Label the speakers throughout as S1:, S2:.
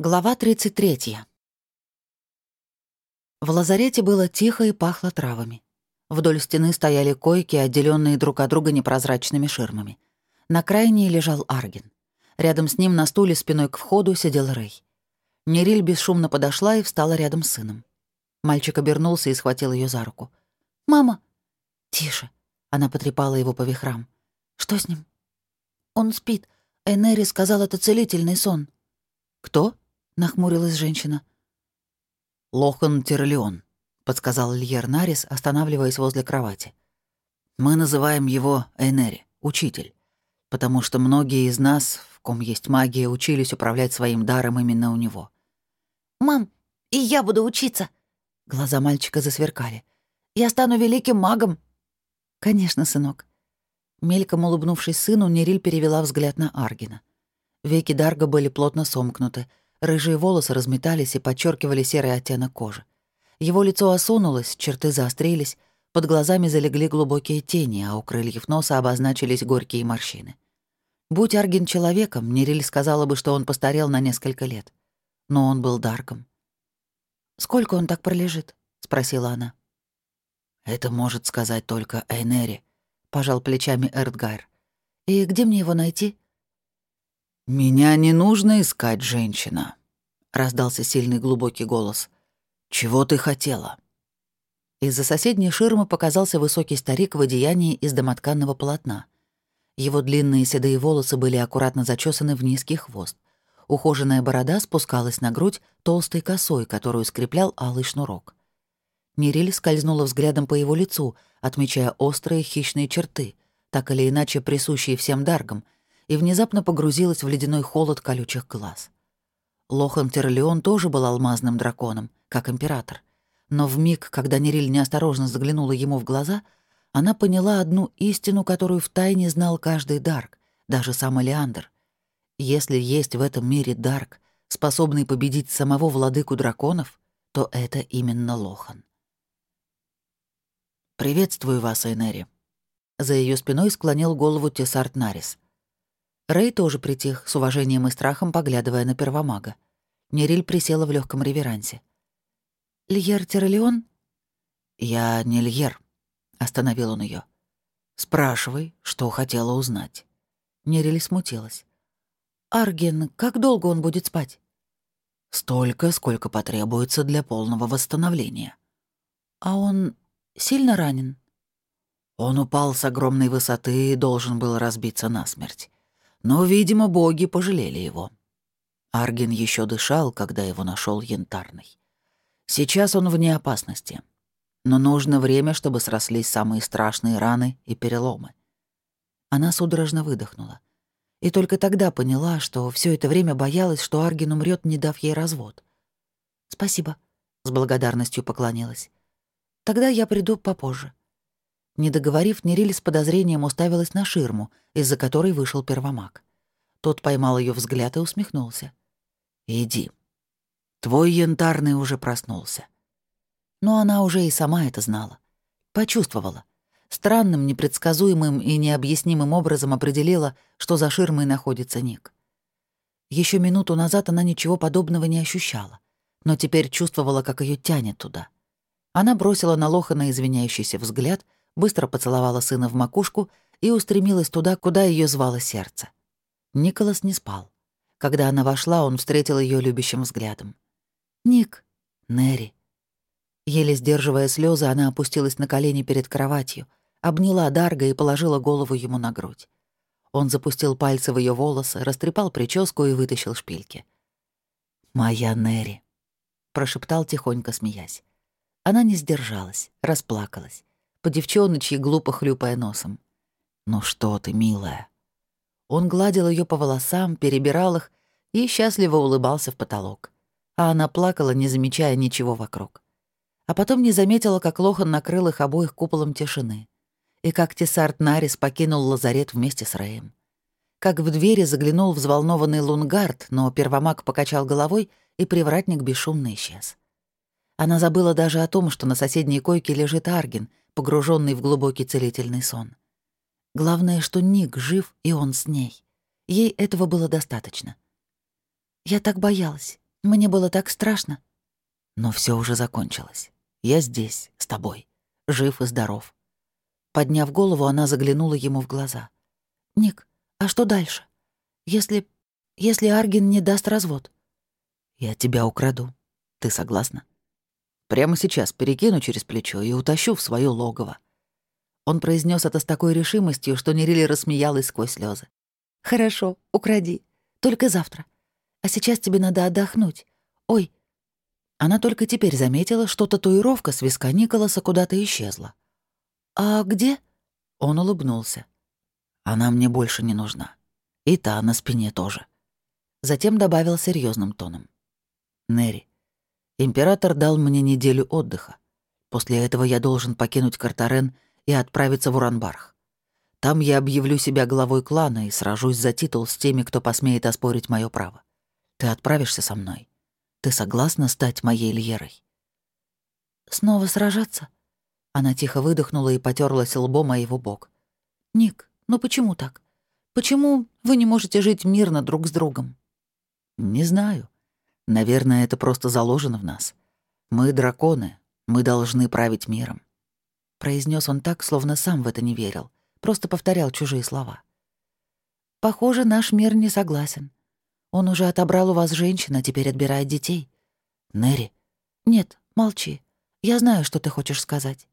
S1: Глава 33. В лазарете было тихо и пахло травами. Вдоль стены стояли койки, отделенные друг от друга непрозрачными ширмами. На крайней лежал Арген. Рядом с ним на стуле спиной к входу сидел Рэй. Нериль бесшумно подошла и встала рядом с сыном. Мальчик обернулся и схватил ее за руку. «Мама!» «Тише!» — она потрепала его по вихрам. «Что с ним?» «Он спит. Энери сказал, это целительный сон». «Кто?» Нахмурилась женщина. «Лохан Терлеон», — подсказал Льер Нарис, останавливаясь возле кровати. «Мы называем его Энери, учитель, потому что многие из нас, в ком есть магия, учились управлять своим даром именно у него». «Мам, и я буду учиться!» Глаза мальчика засверкали. «Я стану великим магом!» «Конечно, сынок». Мельком улыбнувшись сыну, Нериль перевела взгляд на Аргина. Веки Дарга были плотно сомкнуты, Рыжие волосы разметались и подчеркивали серый оттенок кожи. Его лицо осунулось, черты заострились, под глазами залегли глубокие тени, а у крыльев носа обозначились горькие морщины. Будь Арген человеком, Нериль сказала бы, что он постарел на несколько лет. Но он был Дарком. «Сколько он так пролежит?» — спросила она. «Это может сказать только Эйнери», — пожал плечами Эрдгайр. «И где мне его найти?» «Меня не нужно искать, женщина», — раздался сильный глубокий голос. «Чего ты хотела?» Из-за соседней ширмы показался высокий старик в одеянии из домотканного полотна. Его длинные седые волосы были аккуратно зачесаны в низкий хвост. Ухоженная борода спускалась на грудь толстой косой, которую скреплял алый шнурок. Нериль скользнула взглядом по его лицу, отмечая острые хищные черты, так или иначе присущие всем даргам — и внезапно погрузилась в ледяной холод колючих глаз. Лохан Терлеон тоже был алмазным драконом, как император. Но в миг, когда Нериль неосторожно заглянула ему в глаза, она поняла одну истину, которую втайне знал каждый Дарк, даже сам Элеандр. Если есть в этом мире Дарк, способный победить самого владыку драконов, то это именно Лохан. «Приветствую вас, Эйнери». За ее спиной склонил голову Тесарт Нарис — Рэй тоже притих, с уважением и страхом поглядывая на первомага. Нериль присела в легком реверансе. «Льер Тиролеон?» «Я не Льер», — остановил он ее. «Спрашивай, что хотела узнать». Нериль смутилась. «Арген, как долго он будет спать?» «Столько, сколько потребуется для полного восстановления». «А он сильно ранен?» Он упал с огромной высоты и должен был разбиться насмерть. Но, видимо, боги пожалели его. Арген еще дышал, когда его нашел янтарный. Сейчас он вне опасности. Но нужно время, чтобы срослись самые страшные раны и переломы. Она судорожно выдохнула. И только тогда поняла, что все это время боялась, что Арген умрет, не дав ей развод. «Спасибо», — с благодарностью поклонилась. «Тогда я приду попозже». Не договорив, Нериль с подозрением уставилась на ширму, из-за которой вышел первомаг. Тот поймал ее взгляд и усмехнулся. «Иди. Твой янтарный уже проснулся». Но она уже и сама это знала. Почувствовала. Странным, непредсказуемым и необъяснимым образом определила, что за ширмой находится Ник. Еще минуту назад она ничего подобного не ощущала, но теперь чувствовала, как ее тянет туда. Она бросила на Лохана извиняющийся взгляд — быстро поцеловала сына в макушку и устремилась туда, куда ее звало сердце. Николас не спал. Когда она вошла, он встретил ее любящим взглядом. «Ник, Нери». Еле сдерживая слезы, она опустилась на колени перед кроватью, обняла Дарга и положила голову ему на грудь. Он запустил пальцы в ее волосы, растрепал прическу и вытащил шпильки. «Моя Нери», — прошептал тихонько, смеясь. Она не сдержалась, расплакалась по девчоночьи, глупо хлюпая носом. «Ну что ты, милая?» Он гладил ее по волосам, перебирал их и счастливо улыбался в потолок. А она плакала, не замечая ничего вокруг. А потом не заметила, как Лохан накрыл их обоих куполом тишины. И как Тесарт Нарис покинул лазарет вместе с Рэем. Как в двери заглянул взволнованный Лунгард, но первомаг покачал головой, и привратник бесшумно исчез. Она забыла даже о том, что на соседней койке лежит Арген, погруженный в глубокий целительный сон. Главное, что Ник жив, и он с ней. Ей этого было достаточно. «Я так боялась. Мне было так страшно. Но все уже закончилось. Я здесь, с тобой, жив и здоров. Подняв голову, она заглянула ему в глаза. «Ник, а что дальше? Если... если Арген не даст развод?» «Я тебя украду. Ты согласна?» «Прямо сейчас перекину через плечо и утащу в свое логово». Он произнес это с такой решимостью, что Нерили рассмеялась сквозь слезы. «Хорошо, укради. Только завтра. А сейчас тебе надо отдохнуть. Ой». Она только теперь заметила, что татуировка с виска Николаса куда-то исчезла. «А где?» Он улыбнулся. «Она мне больше не нужна. И та на спине тоже». Затем добавил серьезным тоном. «Нери, император дал мне неделю отдыха. После этого я должен покинуть Картарен и отправиться в Уранбарх. Там я объявлю себя главой клана и сражусь за титул с теми, кто посмеет оспорить мое право. Ты отправишься со мной. Ты согласна стать моей Льерой?» «Снова сражаться?» Она тихо выдохнула и потерлась лбом о его бок. «Ник, ну почему так? Почему вы не можете жить мирно друг с другом?» «Не знаю. Наверное, это просто заложено в нас. Мы драконы, мы должны править миром». Произнес он так, словно сам в это не верил, просто повторял чужие слова. «Похоже, наш мир не согласен. Он уже отобрал у вас женщин, а теперь отбирает детей. Нэри. Нет, молчи. Я знаю, что ты хочешь сказать.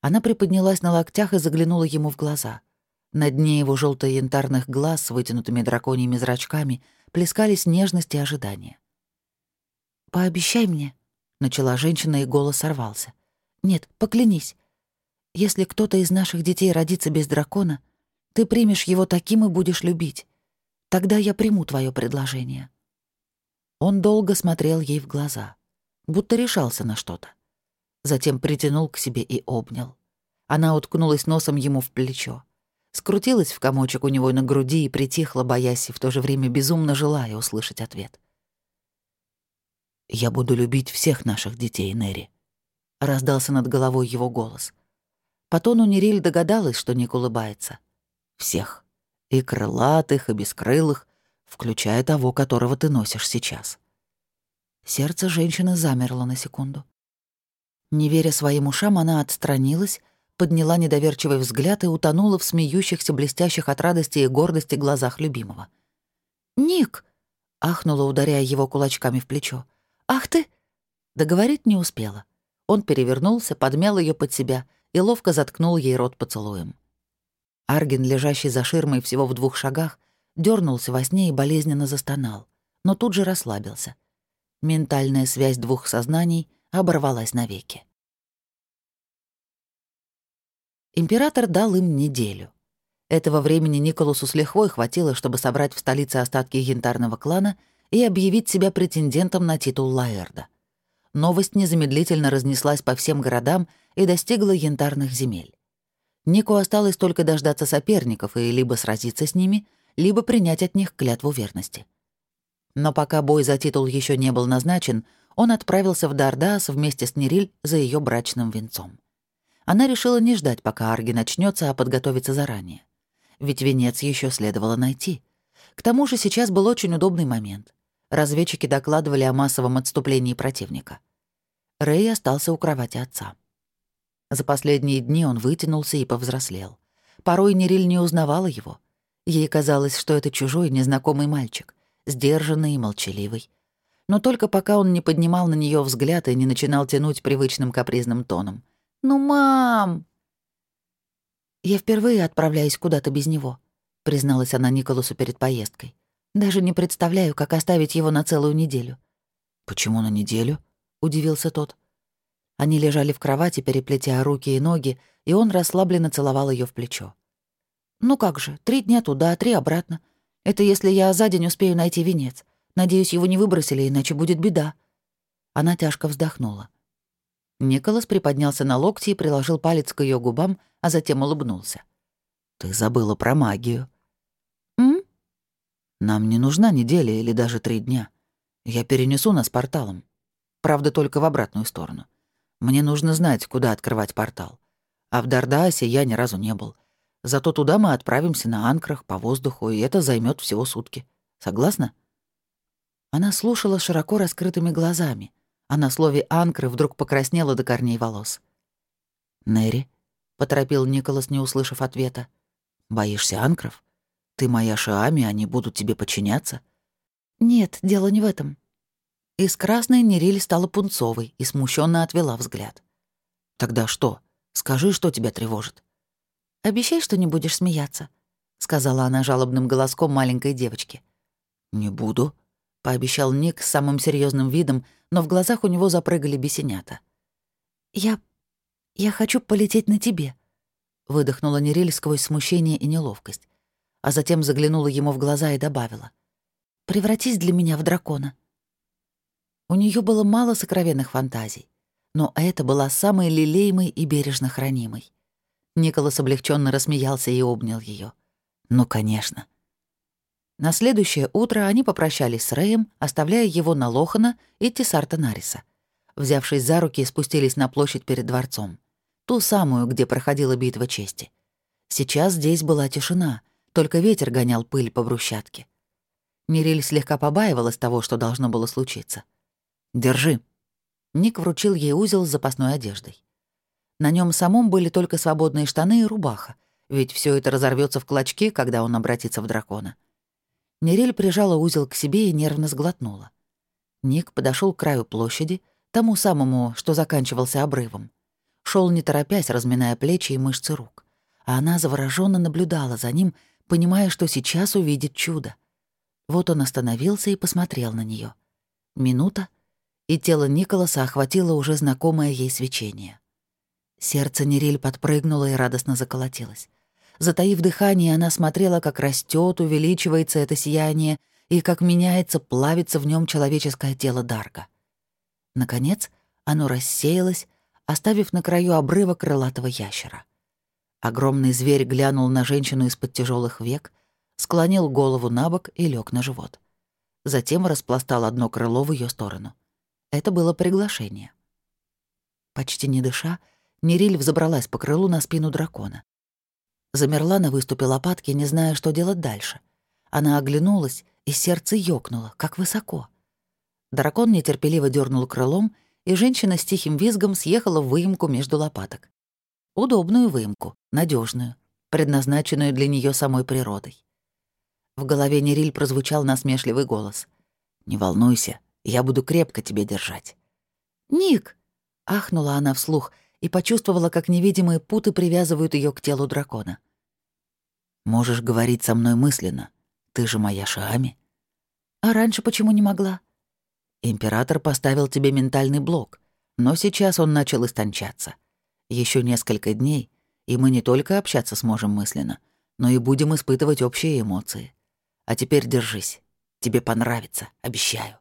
S1: Она приподнялась на локтях и заглянула ему в глаза. На дне его желто янтарных глаз с вытянутыми драконьими зрачками плескались нежность и ожидание. «Пообещай мне», — начала женщина, и голос сорвался. «Нет, поклянись. Если кто-то из наших детей родится без дракона, ты примешь его таким и будешь любить. Тогда я приму твое предложение». Он долго смотрел ей в глаза, будто решался на что-то затем притянул к себе и обнял. Она уткнулась носом ему в плечо. Скрутилась в комочек у него на груди и притихла, боясь и в то же время безумно желая услышать ответ. «Я буду любить всех наших детей, Нери», — раздался над головой его голос. По тону Нериль догадалась, что Ник улыбается. «Всех. И крылатых, и бескрылых, включая того, которого ты носишь сейчас». Сердце женщины замерло на секунду. Не веря своим ушам, она отстранилась, подняла недоверчивый взгляд и утонула в смеющихся, блестящих от радости и гордости глазах любимого. «Ник!» — ахнула, ударяя его кулачками в плечо. «Ах ты!» Договорить не успела. Он перевернулся, подмял ее под себя и ловко заткнул ей рот поцелуем. Арген, лежащий за ширмой всего в двух шагах, дернулся во сне и болезненно застонал, но тут же расслабился. Ментальная связь двух сознаний — оборвалась навеки. Император дал им неделю. Этого времени Николасу с лихвой хватило, чтобы собрать в столице остатки янтарного клана и объявить себя претендентом на титул Лаэрда. Новость незамедлительно разнеслась по всем городам и достигла янтарных земель. Нику осталось только дождаться соперников и либо сразиться с ними, либо принять от них клятву верности. Но пока бой за титул еще не был назначен, он отправился в Дардас вместе с Нериль за ее брачным венцом. Она решила не ждать, пока Арги начнется, а подготовиться заранее. Ведь венец еще следовало найти. К тому же сейчас был очень удобный момент. Разведчики докладывали о массовом отступлении противника. Рэй остался у кровати отца. За последние дни он вытянулся и повзрослел. Порой Нериль не узнавала его. Ей казалось, что это чужой, незнакомый мальчик, сдержанный и молчаливый, но только пока он не поднимал на нее взгляд и не начинал тянуть привычным капризным тоном. «Ну, мам!» «Я впервые отправляюсь куда-то без него», — призналась она Николасу перед поездкой. «Даже не представляю, как оставить его на целую неделю». «Почему на неделю?» — удивился тот. Они лежали в кровати, переплетя руки и ноги, и он расслабленно целовал ее в плечо. «Ну как же, три дня туда, три обратно. Это если я за день успею найти венец. Надеюсь, его не выбросили, иначе будет беда». Она тяжко вздохнула. Николас приподнялся на локти и приложил палец к ее губам, а затем улыбнулся. «Ты забыла про магию». «Нам не нужна неделя или даже три дня. Я перенесу нас порталом. Правда, только в обратную сторону. Мне нужно знать, куда открывать портал. А в Дардаасе я ни разу не был. Зато туда мы отправимся на анкрах по воздуху, и это займет всего сутки. Согласна?» Она слушала широко раскрытыми глазами, а на слове «анкры» вдруг покраснела до корней волос. «Нэри», — поторопил Николас, не услышав ответа, — «боишься анкров? Ты моя Шиами, они будут тебе подчиняться?» «Нет, дело не в этом». Из красной Нериль стала пунцовой и смущенно отвела взгляд. «Тогда что? Скажи, что тебя тревожит?» «Обещай, что не будешь смеяться», — сказала она жалобным голоском маленькой девочки. «Не буду», — пообещал Ник с самым серьезным видом, но в глазах у него запрыгали бесенята. «Я... я хочу полететь на тебе», — выдохнула Нериль сквозь смущение и неловкость, а затем заглянула ему в глаза и добавила. «Превратись для меня в дракона». У нее было мало сокровенных фантазий, но это была самой лелеемой и бережно хранимой. Николас облегченно рассмеялся и обнял ее. «Ну, конечно». На следующее утро они попрощались с Рэем, оставляя его на Лохана и Тесарта Нариса. Взявшись за руки, спустились на площадь перед дворцом. Ту самую, где проходила битва чести. Сейчас здесь была тишина, только ветер гонял пыль по брусчатке. Мириль слегка побаивалась того, что должно было случиться. «Держи». Ник вручил ей узел с запасной одеждой. На нем самом были только свободные штаны и рубаха, ведь все это разорвется в клочки, когда он обратится в дракона. Нериль прижала узел к себе и нервно сглотнула. Ник подошел к краю площади, тому самому, что заканчивался обрывом. Шел не торопясь, разминая плечи и мышцы рук. А она завороженно наблюдала за ним, понимая, что сейчас увидит чудо. Вот он остановился и посмотрел на нее. Минута, и тело Николаса охватило уже знакомое ей свечение. Сердце Нериль подпрыгнуло и радостно заколотилось. Затаив дыхание, она смотрела, как растет, увеличивается это сияние и как меняется, плавится в нем человеческое тело Дарга. Наконец, оно рассеялось, оставив на краю обрыва крылатого ящера. Огромный зверь глянул на женщину из-под тяжелых век, склонил голову на бок и лег на живот. Затем распластал одно крыло в ее сторону. Это было приглашение. Почти не дыша, Нериль взобралась по крылу на спину дракона. Замерла на выступе лопатки, не зная, что делать дальше. Она оглянулась, и сердце ёкнуло, как высоко. Дракон нетерпеливо дернул крылом, и женщина с тихим визгом съехала в выемку между лопаток. Удобную выемку, надежную, предназначенную для нее самой природой. В голове Нериль прозвучал насмешливый голос. «Не волнуйся, я буду крепко тебе держать». «Ник!» — ахнула она вслух — и почувствовала, как невидимые путы привязывают ее к телу дракона. «Можешь говорить со мной мысленно. Ты же моя Шаами». «А раньше почему не могла?» «Император поставил тебе ментальный блок, но сейчас он начал истончаться. Еще несколько дней, и мы не только общаться сможем мысленно, но и будем испытывать общие эмоции. А теперь держись. Тебе понравится, обещаю».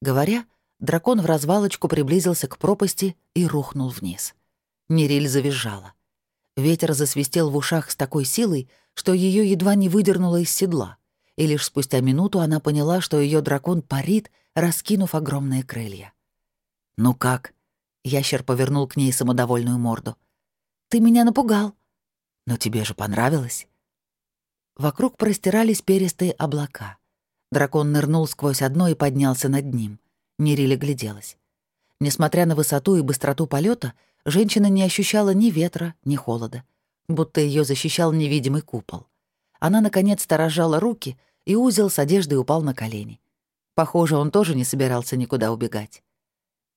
S1: Говоря, Дракон в развалочку приблизился к пропасти и рухнул вниз. Нериль завизжала. Ветер засвистел в ушах с такой силой, что ее едва не выдернуло из седла, и лишь спустя минуту она поняла, что ее дракон парит, раскинув огромные крылья. «Ну как?» — ящер повернул к ней самодовольную морду. «Ты меня напугал». «Но тебе же понравилось?» Вокруг простирались перистые облака. Дракон нырнул сквозь одно и поднялся над ним — Нерили гляделась. Несмотря на высоту и быстроту полета, женщина не ощущала ни ветра, ни холода, будто ее защищал невидимый купол. Она, наконец, сторожала руки, и узел с одеждой упал на колени. Похоже, он тоже не собирался никуда убегать.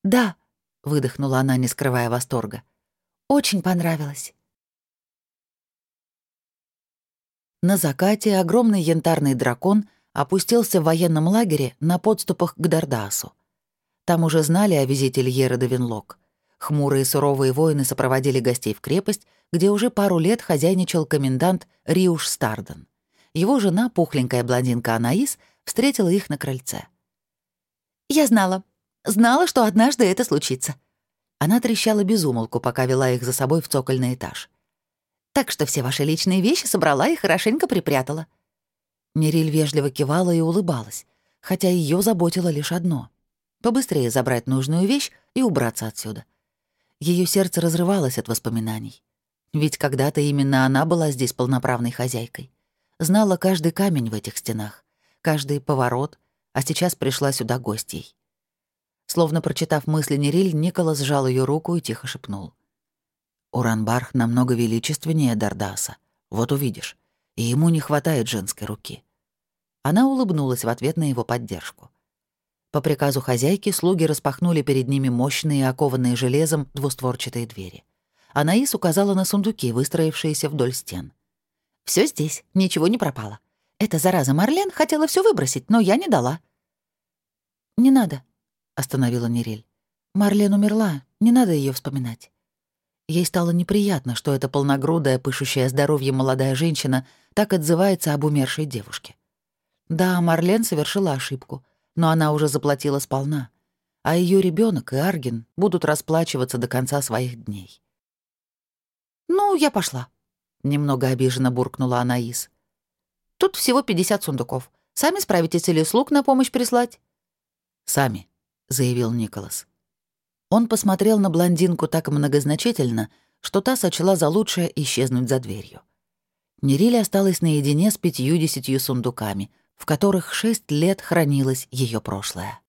S1: «Да», — выдохнула она, не скрывая восторга. «Очень понравилось». На закате огромный янтарный дракон опустился в военном лагере на подступах к Дардасу. Там уже знали о визите Льера де Винлок. Хмурые суровые воины сопроводили гостей в крепость, где уже пару лет хозяйничал комендант Риуш Старден. Его жена, пухленькая блондинка Анаис, встретила их на крыльце. «Я знала. Знала, что однажды это случится». Она трещала безумолку, пока вела их за собой в цокольный этаж. «Так что все ваши личные вещи собрала и хорошенько припрятала». Мириль вежливо кивала и улыбалась, хотя ее заботило лишь одно — побыстрее забрать нужную вещь и убраться отсюда. Ее сердце разрывалось от воспоминаний. Ведь когда-то именно она была здесь полноправной хозяйкой. Знала каждый камень в этих стенах, каждый поворот, а сейчас пришла сюда гостьей. Словно прочитав мысли Нериль, Николас сжал ее руку и тихо шепнул. «Уранбарх намного величественнее Дардаса. Вот увидишь. И ему не хватает женской руки». Она улыбнулась в ответ на его поддержку. По приказу хозяйки слуги распахнули перед ними мощные, окованные железом, двустворчатые двери. Анаис указала на сундуки, выстроившиеся вдоль стен. Все здесь, ничего не пропало. Эта зараза Марлен хотела все выбросить, но я не дала». «Не надо», — остановила Нериль. «Марлен умерла, не надо ее вспоминать». Ей стало неприятно, что эта полногрудая, пышущая здоровьем молодая женщина так отзывается об умершей девушке. Да, Марлен совершила ошибку, но она уже заплатила сполна, а ее ребенок и Арген будут расплачиваться до конца своих дней. «Ну, я пошла», — немного обиженно буркнула Анаис. «Тут всего 50 сундуков. Сами справитесь или слуг на помощь прислать?» «Сами», — заявил Николас. Он посмотрел на блондинку так многозначительно, что та сочла за лучшее исчезнуть за дверью. Нериль осталась наедине с пятью-десятью сундуками, в которых шесть лет хранилось ее прошлое.